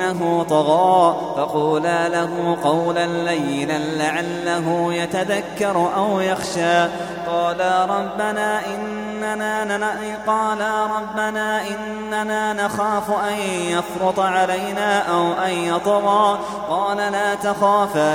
إنه طغى. فقولا له قولا لينا لعله يتذكر أو يخشى. قالا ربنا إننا قالا ربنا إننا نخاف أن يفرط علينا أو أن يطغى. قال لا تخافا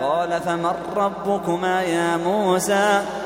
قال فمن ربكما يا موسى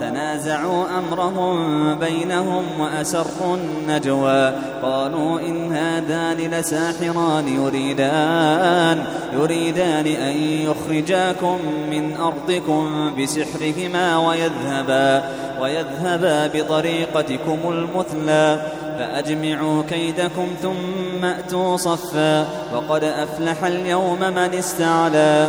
فتنازعوا أمرهم بينهم وأسروا النجوى. قالوا إن هذان لساحران يريدان يريدان أن يخرجاكم من أرضكم بسحرهما ويذهبا ويذهبا بطريقتكم المثلى. فأجمعوا كيدكم ثم أتوا صفا. وقد أفلح اليوم من استعلى.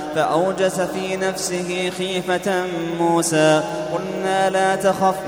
فأوجس في نفسه خيفة موسى. قلنا لا تخف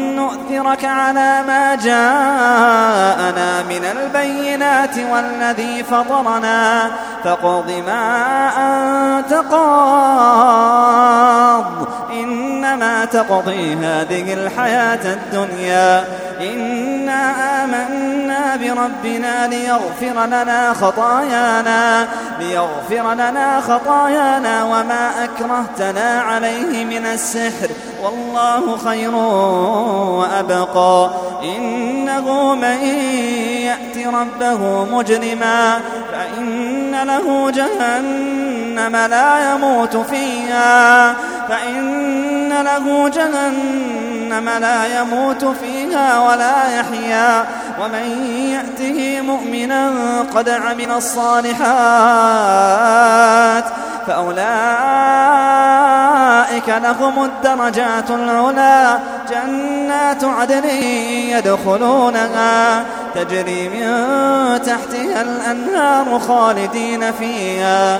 نؤثرك على ما جاءنا من البينات والذي فطرنا فاقض ما أنت قاض. إنما تقضي هذه الحياة الدنيا. إنا آمنا بربنا ليغفر لنا خطايانا ليغفر لنا خطايانا وما أكرهتنا عليه من السحر. والله خير وأبقى. إنه من يأت ربه مجرما فإن له جهنم لا يموت فيها. فإن له جهنم لا يموت فيها ولا يحيا ومن يأته مؤمنا قد عمل الصالحات فأولئك لهم الدرجات العلا جنات عدن يدخلونها تجري من تحتها الأنهار خالدين فيها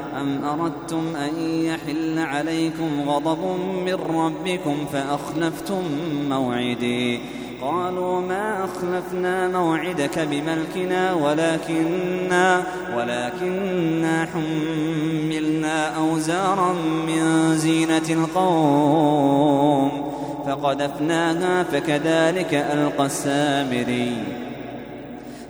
أم أردتم أن يحل عليكم غضب من ربكم فأخلفتم موعدي. قالوا ما أخلفنا موعدك بملكنا ولكننا ولكننا حملنا أوزارا من زينة القوم فقذفناها فكذلك ألقى السامري.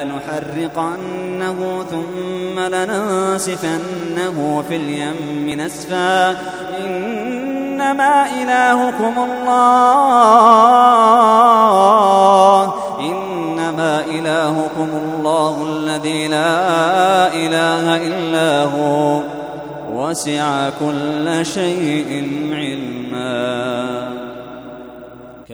فنحرقنه ثم لننسفنه في اليم نسفا. إنما إلهكم الله. إنما إلهكم الله الذي لا إله إلا هو. وسع كل شيء علما.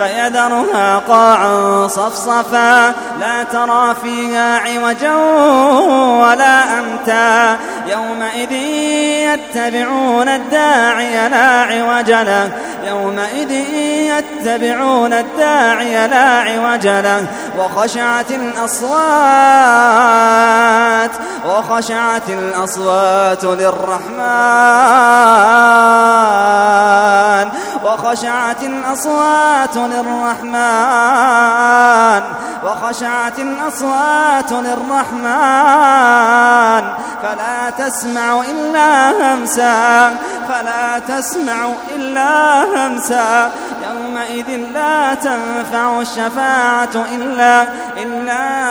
فيذرها قاعا صفصفا. لا ترى فيها عوجا ولا أمتا. يومئذ يتبعون الداعي لا عوج له. يومئذ يتبعون الداعي لا عوج له. وخشعت الأصوات وخشعت الأصوات للرحمن. وخشعت الأصوات للرحمن وخشعت الأصوات للرحمن. فلا تسمع إلا همسا فلا تسمع إلا همسا. يومئذ لا تنفع الشفاعة إلا, إلا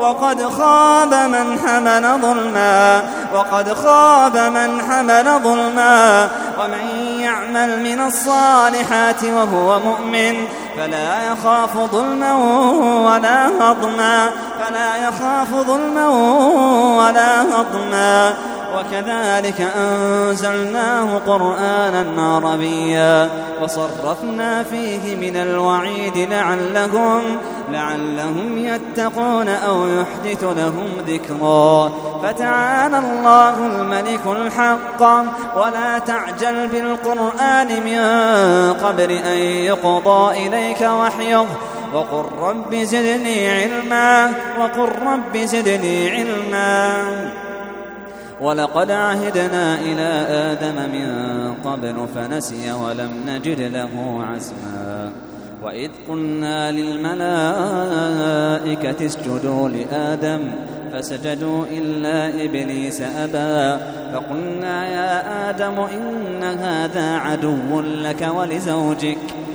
وقد خاب من حمل ظلما وقد خاب من حمل ظلما. ومن يعمل من الصالحات وهو مؤمن فلا يخاف ظلما ولا هضما. فلا يخاف ظلما ولا هضما. وكذلك أنزلناه قرآنا عربيا وصرفنا فيه من الوعيد لعلهم لعلهم يتقون أو يحدث لهم ذكرا. فتعالى الله الملك الحق. ولا تعجل بالقرآن من قبل أن يقضى إليك وحيه. وقل رب زدني علما. وقل رب زدني علما. ولقد عهدنا إلى آدم من قبل فنسي ولم نجد له عزما. وإذ قلنا للملائكة اسجدوا لآدم فسجدوا إلا إبليس أبى. فقلنا يا آدم إن هذا عدو لك ولزوجك.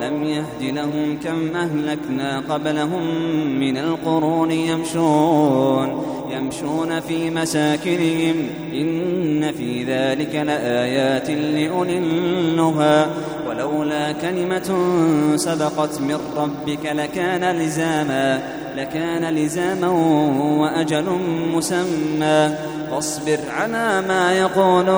أفلم يهد لهم كم أهلكنا قبلهم من القرون يمشون يمشون في مساكنهم إن في ذلك لآيات لأولي النهى. ولولا كلمة سبقت من ربك لكان لزاما لكان لزاما وأجل مسمى. فاصبر على ما يقولون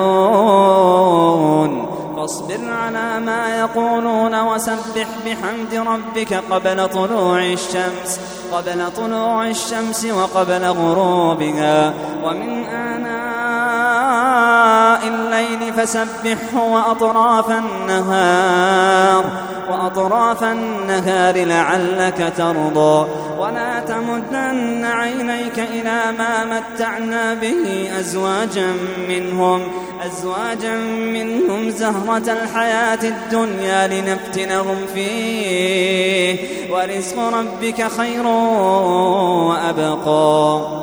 فاصبر على ما يقولون وسبح بحمد ربك قبل طلوع الشمس قبل طلوع الشمس وقبل غروبها. ومن آناء الليل فسبحه وأطراف النهار وأطراف النهار لعلك ترضى. ولا تمدن عينيك إلى ما متعنا به أزواجا منهم أزواجا منهم زهرة الحياة الدنيا لنفتنهم فيه. ورزق ربك خير وأبقى.